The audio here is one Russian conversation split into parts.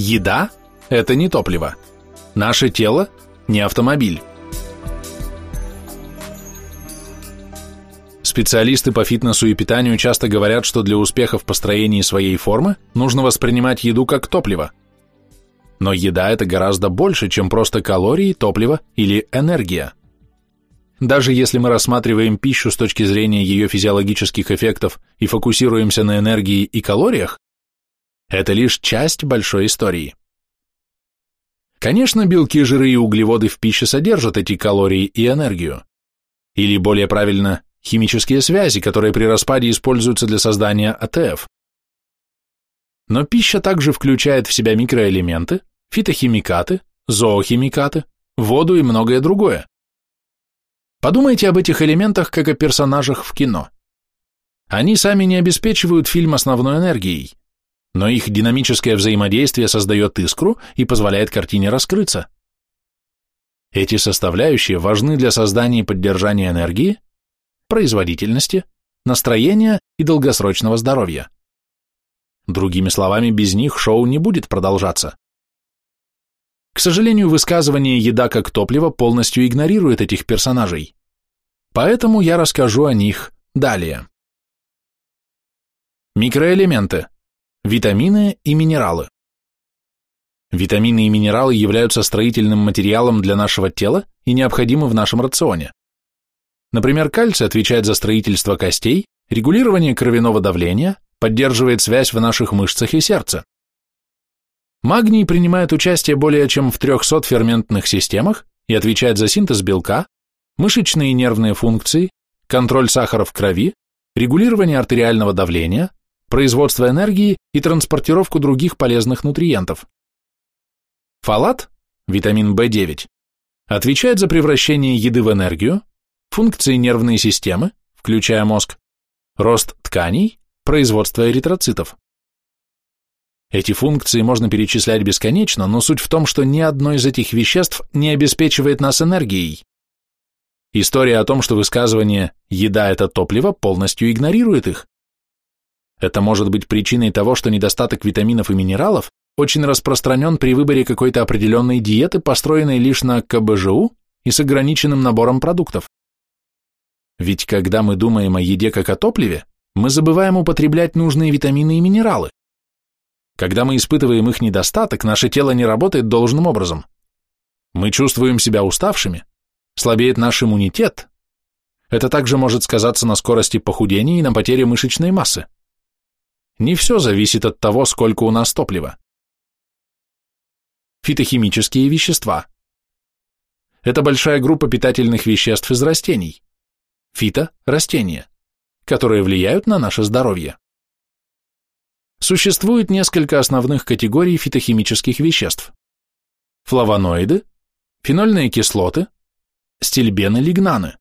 Еда – это не топливо. Наше тело – не автомобиль. Специалисты по фитнесу и питанию часто говорят, что для успеха в построении своей формы нужно воспринимать еду как топливо. Но еда – это гораздо больше, чем просто калории, топливо или энергия. Даже если мы рассматриваем пищу с точки зрения ее физиологических эффектов и фокусируемся на энергии и калориях, это лишь часть большой истории. Конечно, белки, жиры и углеводы в пище содержат эти калории и энергию. Или, более правильно, химические связи, которые при распаде используются для создания АТФ. Но пища также включает в себя микроэлементы, фитохимикаты, зоохимикаты, воду и многое другое. Подумайте об этих элементах как о персонажах в кино. Они сами не обеспечивают фильм основной энергией, но их динамическое взаимодействие создает искру и позволяет картине раскрыться. Эти составляющие важны для создания и поддержания энергии, производительности, настроения и долгосрочного здоровья. Другими словами, без них шоу не будет продолжаться. К сожалению, высказывание «еда как топливо» полностью игнорирует этих персонажей. Поэтому я расскажу о них далее. Микроэлементы. Витамины и минералы. Витамины и минералы являются строительным материалом для нашего тела и необходимы в нашем рационе. Например, кальций отвечает за строительство костей, регулирование кровяного давления, поддерживает связь в наших мышцах и сердце. Магний принимает участие более чем в 300 ферментных системах и отвечает за синтез белка, мышечные и нервные функции, контроль сахара в крови, регулирование артериального давления, производство энергии и транспортировку других полезных нутриентов. Фолат, витамин В9, отвечает за превращение еды в энергию, функции нервной системы, включая мозг, рост тканей, производство эритроцитов. Эти функции можно перечислять бесконечно, но суть в том, что ни одно из этих веществ не обеспечивает нас энергией. История о том, что высказывание «еда – это топливо» полностью игнорирует их. Это может быть причиной того, что недостаток витаминов и минералов очень распространен при выборе какой-то определенной диеты, построенной лишь на КБЖУ и с ограниченным набором продуктов. Ведь когда мы думаем о еде как о топливе, мы забываем употреблять нужные витамины и минералы. Когда мы испытываем их недостаток, наше тело не работает должным образом. Мы чувствуем себя уставшими, слабеет наш иммунитет. Это также может сказаться на скорости похудения и на потере мышечной массы. Не все зависит от того, сколько у нас топлива. Фитохимические вещества. Это большая группа питательных веществ из растений. Фито – растения, которые влияют на наше здоровье. Существует несколько основных категорий фитохимических веществ. Флавоноиды, фенольные кислоты, стильбены-лигнаны.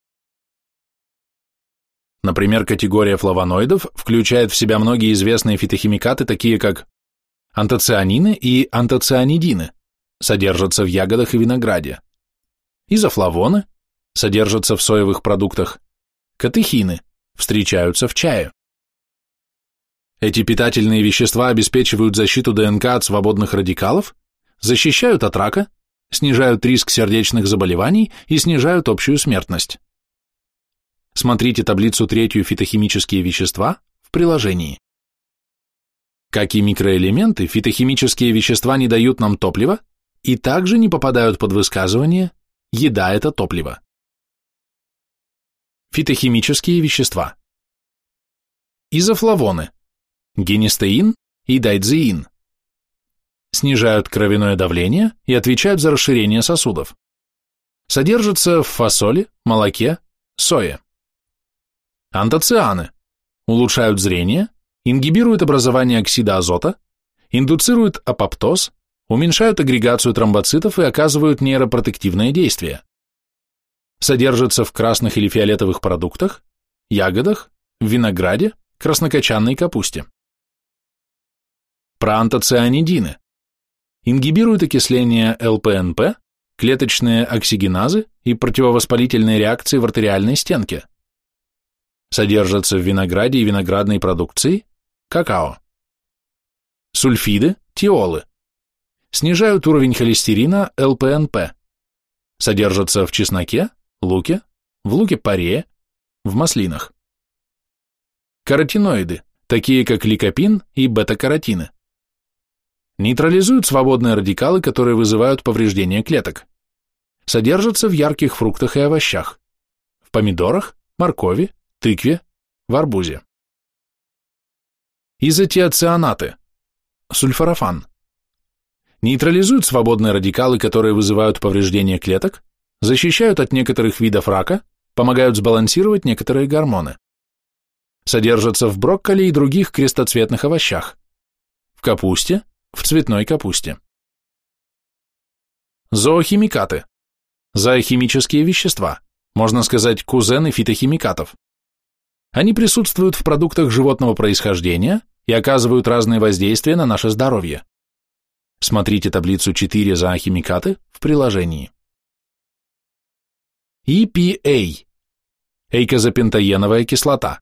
Например, категория флавоноидов включает в себя многие известные фитохимикаты, такие как антоцианины и антоцианидины, содержатся в ягодах и винограде, изофлавоны, содержатся в соевых продуктах, катехины, встречаются в чае. Эти питательные вещества обеспечивают защиту ДНК от свободных радикалов, защищают от рака, снижают риск сердечных заболеваний и снижают общую смертность. Смотрите таблицу третью «Фитохимические вещества» в приложении. Как и микроэлементы, фитохимические вещества не дают нам топлива и также не попадают под высказывание «еда – это топливо». Фитохимические вещества. Изофлавоны, генистеин и дайдзеин. Снижают кровяное давление и отвечают за расширение сосудов. Содержатся в фасоли, молоке, сое. Антоцианы улучшают зрение, ингибируют образование оксида азота, индуцируют апоптоз, уменьшают агрегацию тромбоцитов и оказывают нейропротективное действие. Содержатся в красных или фиолетовых продуктах, ягодах, винограде, краснокочанной капусте. Проантоцианидины ингибируют окисление ЛПНП, клеточные оксигеназы и противовоспалительные реакции в артериальной стенке содержатся в винограде и виноградной продукции, какао. Сульфиды, тиолы, снижают уровень холестерина ЛПНП, содержатся в чесноке, луке, в луке-порее, в маслинах. Каротиноиды, такие как ликопин и бета-каротины. Нейтрализуют свободные радикалы, которые вызывают повреждение клеток. Содержатся в ярких фруктах и овощах, в помидорах, моркови, тыкве, в арбузе. Изотиоцианаты, сульфорафан. Нейтрализуют свободные радикалы, которые вызывают повреждение клеток, защищают от некоторых видов рака, помогают сбалансировать некоторые гормоны. Содержатся в брокколи и других крестоцветных овощах, в капусте, в цветной капусте. Зоохимикаты. Зоохимические вещества, можно сказать, кузены фитохимикатов. Они присутствуют в продуктах животного происхождения и оказывают разные воздействия на наше здоровье. Смотрите таблицу 4 зоохимикаты в приложении. EPA – эйкозапентоеновая кислота.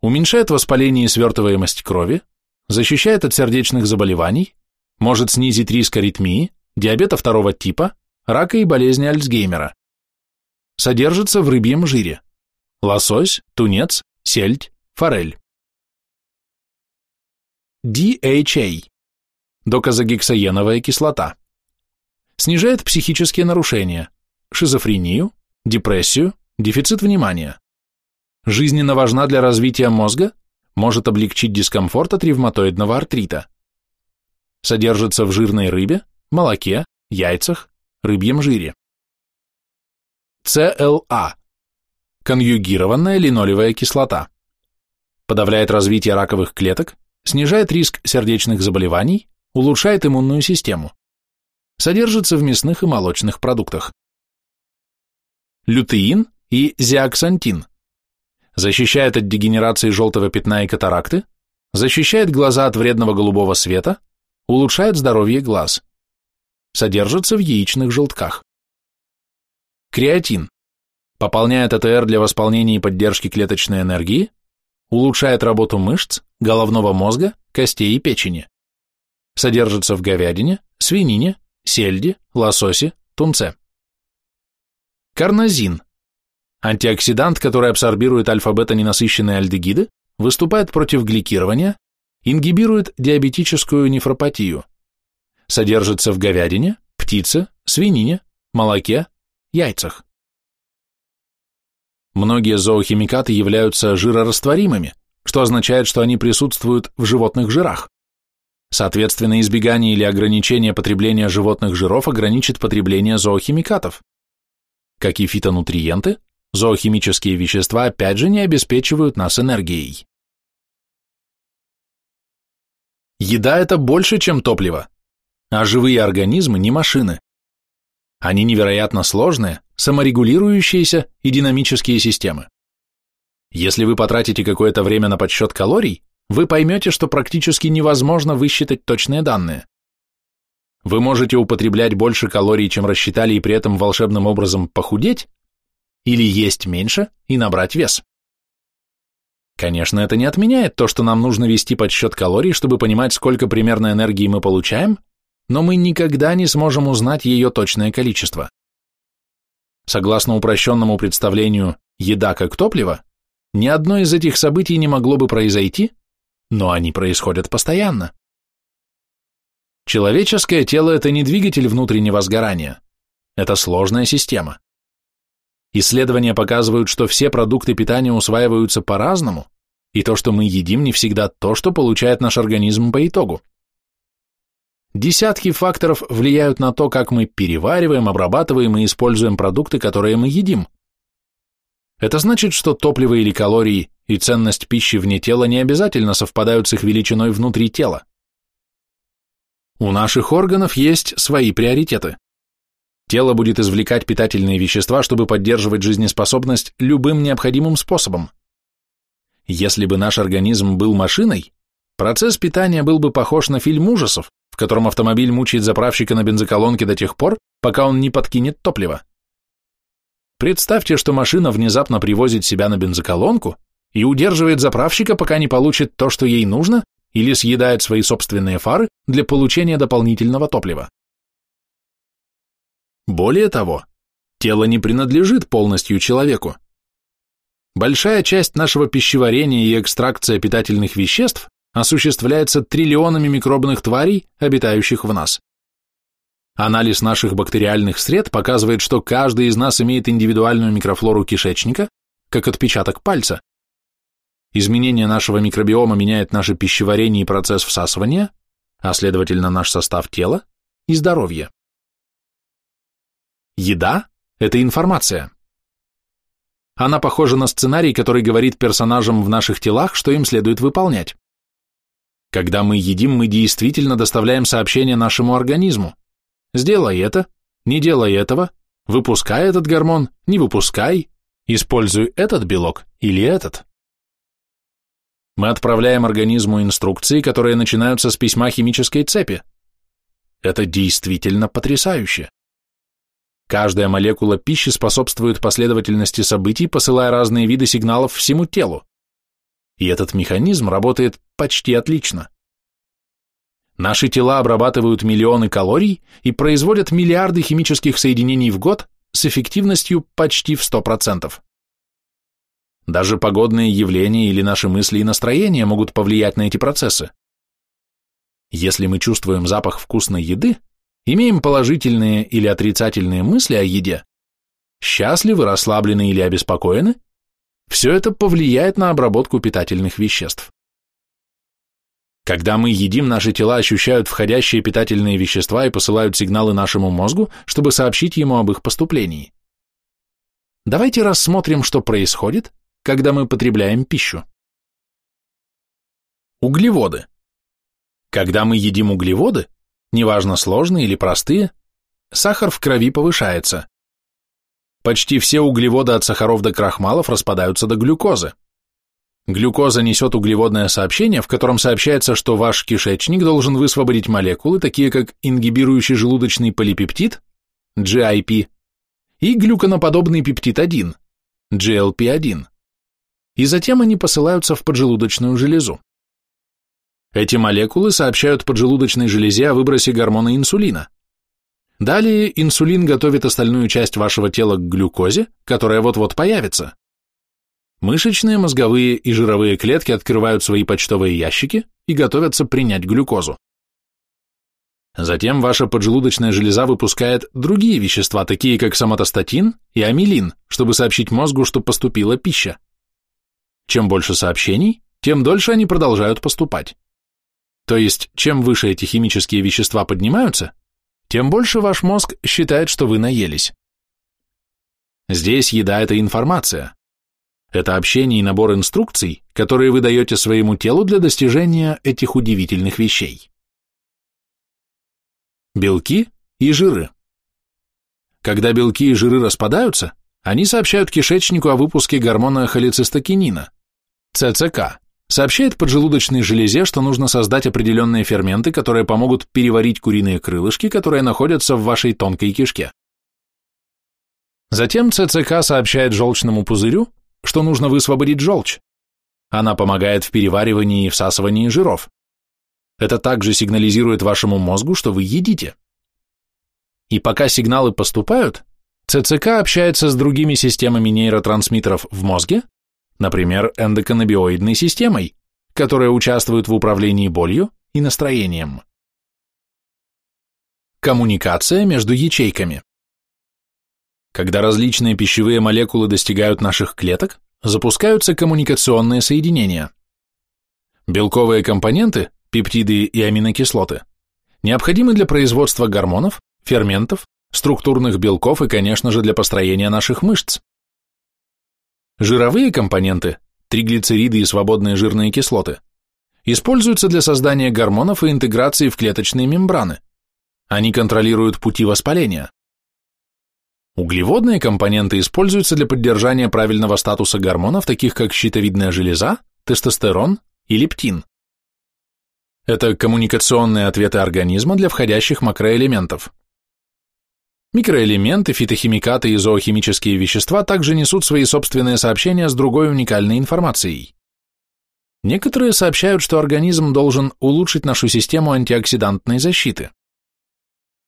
Уменьшает воспаление и свертываемость крови, защищает от сердечных заболеваний, может снизить риск аритмии, диабета второго типа, рака и болезни Альцгеймера. Содержится в рыбьем жире. Лосось, тунец, сельдь, форель. DHA – доказогексаеновая кислота. Снижает психические нарушения, шизофрению, депрессию, дефицит внимания. Жизненно важна для развития мозга, может облегчить дискомфорт от ревматоидного артрита. Содержится в жирной рыбе, молоке, яйцах, рыбьем жире. ЦЛА – конъюгированная линолевая кислота. Подавляет развитие раковых клеток, снижает риск сердечных заболеваний, улучшает иммунную систему. Содержится в мясных и молочных продуктах. Лютеин и зиаксантин защищает от дегенерации желтого пятна и катаракты, защищает глаза от вредного голубого света, улучшает здоровье глаз. Содержится в яичных желтках. Креатин пополняет АТР для восполнения и поддержки клеточной энергии, улучшает работу мышц, головного мозга, костей и печени. Содержится в говядине, свинине, сельде, лососе, тунце. Карнозин Антиоксидант, который абсорбирует альфа-бета-ненасыщенные альдегиды, выступает против гликирования, ингибирует диабетическую нефропатию. Содержится в говядине, птице, свинине, молоке, яйцах. Многие зоохимикаты являются жирорастворимыми, что означает, что они присутствуют в животных жирах. Соответственно, избегание или ограничение потребления животных жиров ограничит потребление зоохимикатов. Как и фитонутриенты, Зоохимические вещества опять же не обеспечивают нас энергией. Еда – это больше, чем топливо, а живые организмы не машины. Они невероятно сложные, саморегулирующиеся и динамические системы. Если вы потратите какое-то время на подсчет калорий, вы поймете, что практически невозможно высчитать точные данные. Вы можете употреблять больше калорий, чем рассчитали, и при этом волшебным образом похудеть, или есть меньше и набрать вес. Конечно, это не отменяет то, что нам нужно вести подсчет калорий, чтобы понимать, сколько примерно энергии мы получаем, но мы никогда не сможем узнать ее точное количество. Согласно упрощенному представлению «еда как топливо», ни одно из этих событий не могло бы произойти, но они происходят постоянно. Человеческое тело – это не двигатель внутреннего сгорания, это сложная система. Исследования показывают, что все продукты питания усваиваются по-разному, и то, что мы едим, не всегда то, что получает наш организм по итогу. Десятки факторов влияют на то, как мы перевариваем, обрабатываем и используем продукты, которые мы едим. Это значит, что топливо или калории и ценность пищи вне тела не обязательно совпадают с их величиной внутри тела. У наших органов есть свои приоритеты. Тело будет извлекать питательные вещества, чтобы поддерживать жизнеспособность любым необходимым способом. Если бы наш организм был машиной, процесс питания был бы похож на фильм ужасов, в котором автомобиль мучает заправщика на бензоколонке до тех пор, пока он не подкинет топливо. Представьте, что машина внезапно привозит себя на бензоколонку и удерживает заправщика, пока не получит то, что ей нужно, или съедает свои собственные фары для получения дополнительного топлива. Более того, тело не принадлежит полностью человеку. Большая часть нашего пищеварения и экстракция питательных веществ осуществляется триллионами микробных тварей, обитающих в нас. Анализ наших бактериальных сред показывает, что каждый из нас имеет индивидуальную микрофлору кишечника, как отпечаток пальца. Изменение нашего микробиома меняет наше пищеварение и процесс всасывания, а следовательно наш состав тела и здоровье. Еда – это информация. Она похожа на сценарий, который говорит персонажам в наших телах, что им следует выполнять. Когда мы едим, мы действительно доставляем сообщение нашему организму. Сделай это, не делай этого, выпускай этот гормон, не выпускай, используй этот белок или этот. Мы отправляем организму инструкции, которые начинаются с письма химической цепи. Это действительно потрясающе. Каждая молекула пищи способствует последовательности событий, посылая разные виды сигналов всему телу. И этот механизм работает почти отлично. Наши тела обрабатывают миллионы калорий и производят миллиарды химических соединений в год с эффективностью почти в 100%. Даже погодные явления или наши мысли и настроения могут повлиять на эти процессы. Если мы чувствуем запах вкусной еды, имеем положительные или отрицательные мысли о еде, счастливы, расслаблены или обеспокоены, все это повлияет на обработку питательных веществ. Когда мы едим, наши тела ощущают входящие питательные вещества и посылают сигналы нашему мозгу, чтобы сообщить ему об их поступлении. Давайте рассмотрим, что происходит, когда мы потребляем пищу. Углеводы. Когда мы едим углеводы, неважно сложные или простые, сахар в крови повышается. Почти все углеводы от сахаров до крахмалов распадаются до глюкозы. Глюкоза несет углеводное сообщение, в котором сообщается, что ваш кишечник должен высвободить молекулы, такие как ингибирующий желудочный полипептид, GIP, и глюконоподобный пептид-1, GLP-1. И затем они посылаются в поджелудочную железу. Эти молекулы сообщают поджелудочной железе о выбросе гормона инсулина. Далее инсулин готовит остальную часть вашего тела к глюкозе, которая вот-вот появится. Мышечные, мозговые и жировые клетки открывают свои почтовые ящики и готовятся принять глюкозу. Затем ваша поджелудочная железа выпускает другие вещества, такие как соматостатин и амилин, чтобы сообщить мозгу, что поступила пища. Чем больше сообщений, тем дольше они продолжают поступать. То есть, чем выше эти химические вещества поднимаются, тем больше ваш мозг считает, что вы наелись. Здесь еда – это информация, это общение и набор инструкций, которые вы даете своему телу для достижения этих удивительных вещей. Белки и жиры. Когда белки и жиры распадаются, они сообщают кишечнику о выпуске гормона холецистокинина, ЦЦК, сообщает поджелудочной железе, что нужно создать определенные ферменты, которые помогут переварить куриные крылышки, которые находятся в вашей тонкой кишке. Затем ЦЦК сообщает желчному пузырю, что нужно высвободить желчь. Она помогает в переваривании и всасывании жиров. Это также сигнализирует вашему мозгу, что вы едите. И пока сигналы поступают, ЦЦК общается с другими системами нейротрансмиттеров в мозге, например, эндоканнабиоидной системой, которая участвует в управлении болью и настроением. Коммуникация между ячейками. Когда различные пищевые молекулы достигают наших клеток, запускаются коммуникационные соединения. Белковые компоненты, пептиды и аминокислоты, необходимы для производства гормонов, ферментов, структурных белков и, конечно же, для построения наших мышц. Жировые компоненты, триглицериды и свободные жирные кислоты, используются для создания гормонов и интеграции в клеточные мембраны. Они контролируют пути воспаления. Углеводные компоненты используются для поддержания правильного статуса гормонов, таких как щитовидная железа, тестостерон и лептин. Это коммуникационные ответы организма для входящих макроэлементов. Микроэлементы, фитохимикаты и зоохимические вещества также несут свои собственные сообщения с другой уникальной информацией. Некоторые сообщают, что организм должен улучшить нашу систему антиоксидантной защиты.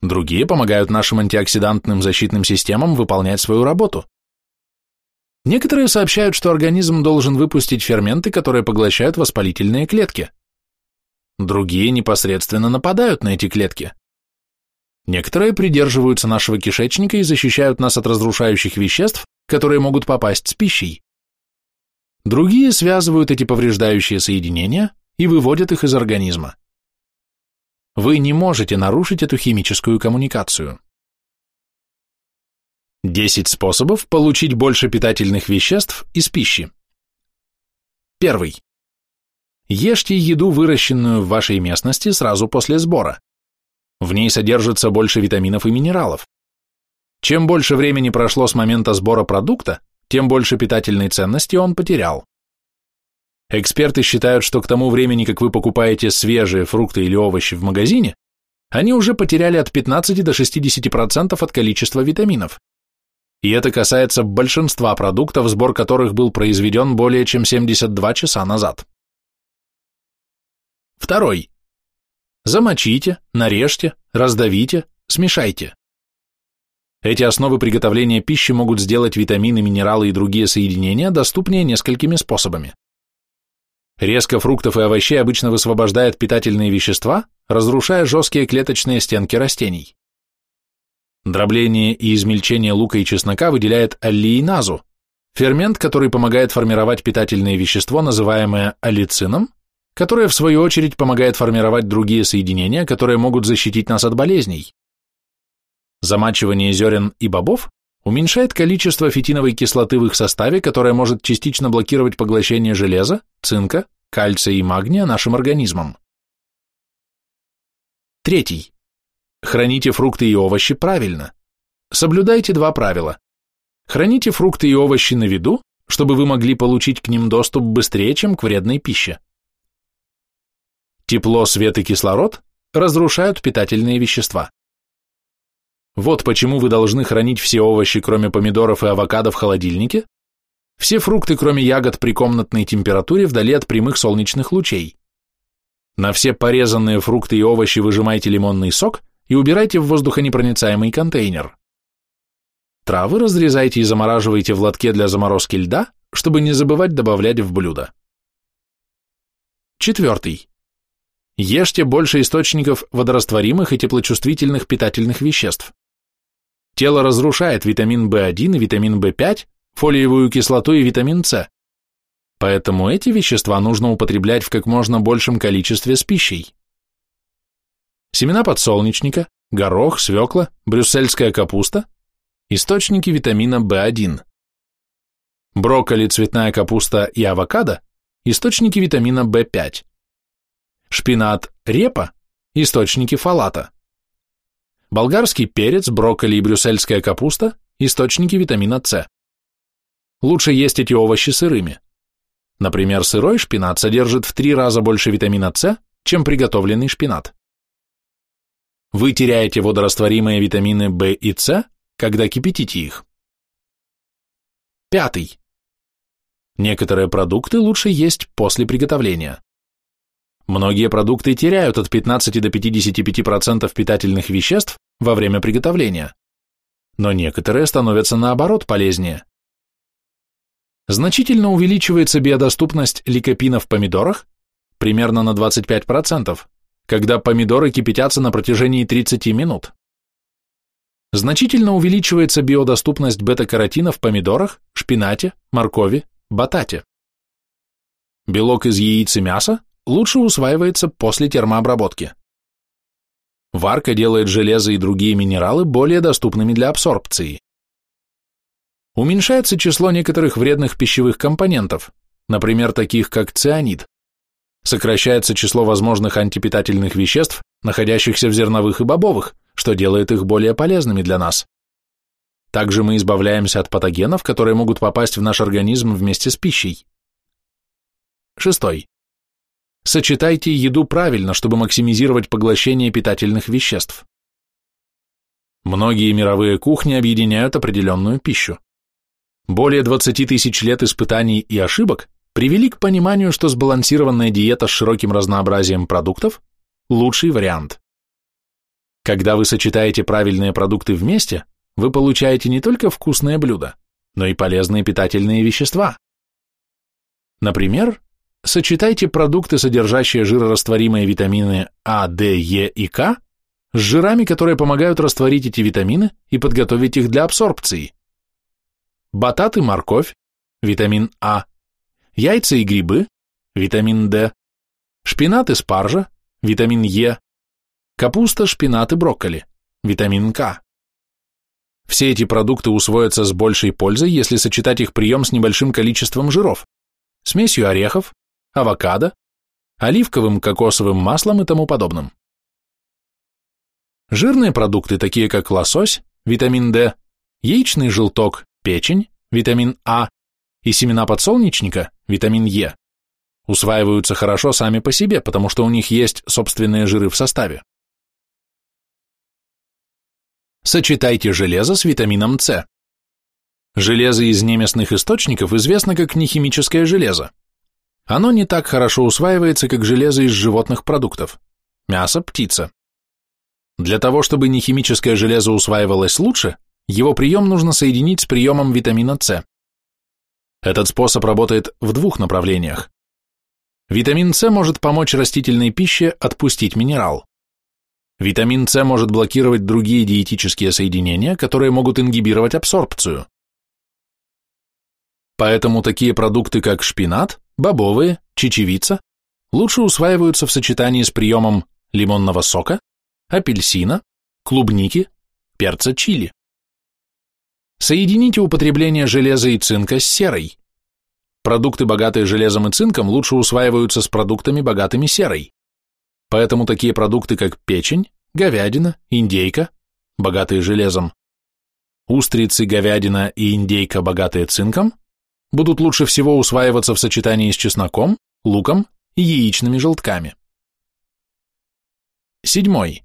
Другие помогают нашим антиоксидантным защитным системам выполнять свою работу. Некоторые сообщают, что организм должен выпустить ферменты, которые поглощают воспалительные клетки. Другие непосредственно нападают на эти клетки. Некоторые придерживаются нашего кишечника и защищают нас от разрушающих веществ, которые могут попасть с пищей. Другие связывают эти повреждающие соединения и выводят их из организма. Вы не можете нарушить эту химическую коммуникацию. 10 способов получить больше питательных веществ из пищи. Первый. Ешьте еду, выращенную в вашей местности сразу после сбора. В ней содержится больше витаминов и минералов. Чем больше времени прошло с момента сбора продукта, тем больше питательной ценности он потерял. Эксперты считают, что к тому времени, как вы покупаете свежие фрукты или овощи в магазине, они уже потеряли от 15 до 60% от количества витаминов. И это касается большинства продуктов, сбор которых был произведен более чем 72 часа назад. Второй. Замочите, нарежьте, раздавите, смешайте. Эти основы приготовления пищи могут сделать витамины, минералы и другие соединения доступнее несколькими способами. Резко фруктов и овощей обычно высвобождает питательные вещества, разрушая жесткие клеточные стенки растений. Дробление и измельчение лука и чеснока выделяет аллииназу, фермент, который помогает формировать питательное вещество, называемое аллицином, которое в свою очередь помогает формировать другие соединения, которые могут защитить нас от болезней. Замачивание зерен и бобов уменьшает количество фитиновой кислоты в их составе, которая может частично блокировать поглощение железа, цинка, кальция и магния нашим организмом. Третий. Храните фрукты и овощи правильно. Соблюдайте два правила. Храните фрукты и овощи на виду, чтобы вы могли получить к ним доступ быстрее, чем к вредной пище. Тепло, свет и кислород разрушают питательные вещества. Вот почему вы должны хранить все овощи, кроме помидоров и авокадо, в холодильнике, все фрукты, кроме ягод, при комнатной температуре вдали от прямых солнечных лучей. На все порезанные фрукты и овощи выжимайте лимонный сок и убирайте в воздухонепроницаемый контейнер. Травы разрезайте и замораживайте в лотке для заморозки льда, чтобы не забывать добавлять в блюдо. Четвертый. Ешьте больше источников водорастворимых и теплочувствительных питательных веществ. Тело разрушает витамин В1 и витамин В5, фолиевую кислоту и витамин С. Поэтому эти вещества нужно употреблять в как можно большем количестве с пищей. Семена подсолнечника, горох, свекла, брюссельская капуста – источники витамина В1. Брокколи, цветная капуста и авокадо – источники витамина В5 шпинат, репа – источники фолата. Болгарский перец, брокколи и брюссельская капуста – источники витамина С. Лучше есть эти овощи сырыми. Например, сырой шпинат содержит в три раза больше витамина С, чем приготовленный шпинат. Вы теряете водорастворимые витамины В и С, когда кипятите их. Пятый. Некоторые продукты лучше есть после приготовления. Многие продукты теряют от 15 до 55% питательных веществ во время приготовления, но некоторые становятся наоборот полезнее. Значительно увеличивается биодоступность ликопина в помидорах, примерно на 25%, когда помидоры кипятятся на протяжении 30 минут. Значительно увеличивается биодоступность бета-каротина в помидорах, шпинате, моркови, батате. Белок из яиц и мяса лучше усваивается после термообработки. Варка делает железо и другие минералы более доступными для абсорбции. Уменьшается число некоторых вредных пищевых компонентов, например, таких как цианид. Сокращается число возможных антипитательных веществ, находящихся в зерновых и бобовых, что делает их более полезными для нас. Также мы избавляемся от патогенов, которые могут попасть в наш организм вместе с пищей. Шестой. Сочетайте еду правильно, чтобы максимизировать поглощение питательных веществ. Многие мировые кухни объединяют определенную пищу. Более 20 тысяч лет испытаний и ошибок привели к пониманию, что сбалансированная диета с широким разнообразием продуктов – лучший вариант. Когда вы сочетаете правильные продукты вместе, вы получаете не только вкусное блюдо, но и полезные питательные вещества. Например, сочетайте продукты, содержащие жирорастворимые витамины А, D, Е и К, с жирами, которые помогают растворить эти витамины и подготовить их для абсорбции. Батат и морковь, витамин А, яйца и грибы, витамин D, шпинат и спаржа, витамин Е, капуста, шпинат и брокколи, витамин К. Все эти продукты усвоятся с большей пользой, если сочетать их прием с небольшим количеством жиров, смесью орехов, авокадо, оливковым кокосовым маслом и тому подобным. Жирные продукты, такие как лосось, витамин D, яичный желток, печень, витамин А и семена подсолнечника, витамин Е, усваиваются хорошо сами по себе, потому что у них есть собственные жиры в составе. Сочетайте железо с витамином С. Железо из неместных источников известно как нехимическое железо. Оно не так хорошо усваивается, как железо из животных продуктов. Мясо, птица. Для того, чтобы нехимическое железо усваивалось лучше, его прием нужно соединить с приемом витамина С. Этот способ работает в двух направлениях. Витамин С может помочь растительной пище отпустить минерал. Витамин С может блокировать другие диетические соединения, которые могут ингибировать абсорбцию. Поэтому такие продукты, как шпинат, бобовые, чечевица, лучше усваиваются в сочетании с приемом лимонного сока, апельсина, клубники, перца чили. Соедините употребление железа и цинка с серой. Продукты, богатые железом и цинком, лучше усваиваются с продуктами, богатыми серой. Поэтому такие продукты, как печень, говядина, индейка, богатые железом, устрицы, говядина и индейка, богатые цинком, будут лучше всего усваиваться в сочетании с чесноком, луком и яичными желтками. Седьмой.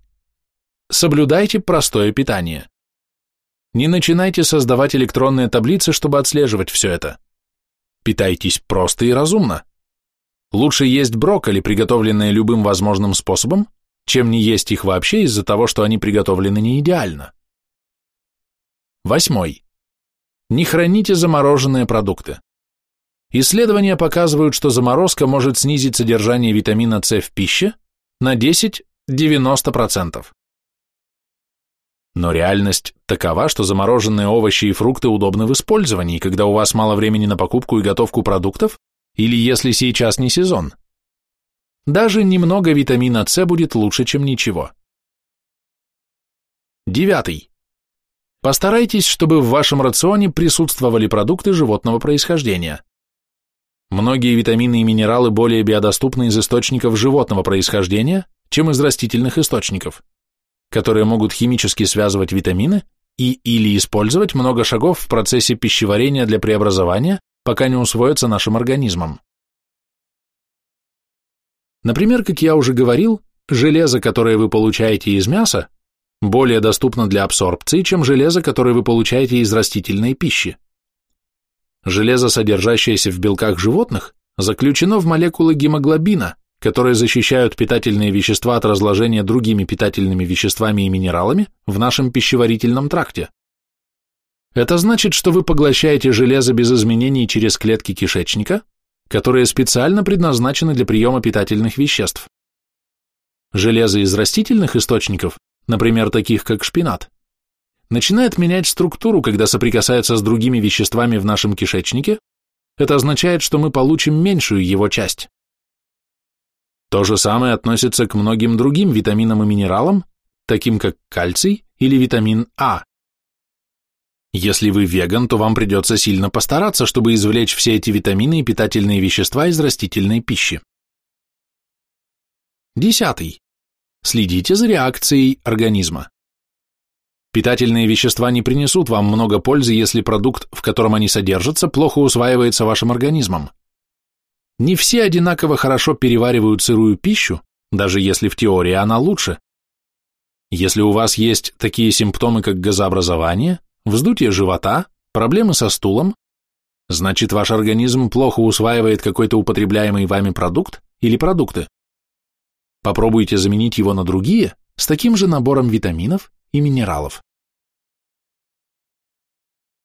Соблюдайте простое питание. Не начинайте создавать электронные таблицы, чтобы отслеживать все это. Питайтесь просто и разумно. Лучше есть брокколи, приготовленные любым возможным способом, чем не есть их вообще из-за того, что они приготовлены не идеально. Восьмой. Не храните замороженные продукты. Исследования показывают, что заморозка может снизить содержание витамина С в пище на 10-90%. Но реальность такова, что замороженные овощи и фрукты удобны в использовании, когда у вас мало времени на покупку и готовку продуктов, или если сейчас не сезон. Даже немного витамина С будет лучше, чем ничего. Девятый. Постарайтесь, чтобы в вашем рационе присутствовали продукты животного происхождения. Многие витамины и минералы более биодоступны из источников животного происхождения, чем из растительных источников которые могут химически связывать витамины и или использовать много шагов в процессе пищеварения для преобразования, пока не усвоятся нашим организмом. Например, как я уже говорил, железо, которое вы получаете из мяса, более доступно для абсорбции, чем железо, которое вы получаете из растительной пищи. Железо, содержащееся в белках животных, заключено в молекулы гемоглобина, которые защищают питательные вещества от разложения другими питательными веществами и минералами в нашем пищеварительном тракте. Это значит, что вы поглощаете железо без изменений через клетки кишечника, которые специально предназначены для приема питательных веществ. Железо из растительных источников, например, таких как шпинат, начинает менять структуру, когда соприкасается с другими веществами в нашем кишечнике, это означает, что мы получим меньшую его часть. То же самое относится к многим другим витаминам и минералам, таким как кальций или витамин А. Если вы веган, то вам придется сильно постараться, чтобы извлечь все эти витамины и питательные вещества из растительной пищи. Десятый. Следите за реакцией организма. Питательные вещества не принесут вам много пользы, если продукт, в котором они содержатся, плохо усваивается вашим организмом. Не все одинаково хорошо переваривают сырую пищу, даже если в теории она лучше. Если у вас есть такие симптомы, как газообразование, вздутие живота, проблемы со стулом, Значит, ваш организм плохо усваивает какой-то употребляемый вами продукт или продукты. Попробуйте заменить его на другие с таким же набором витаминов и минералов.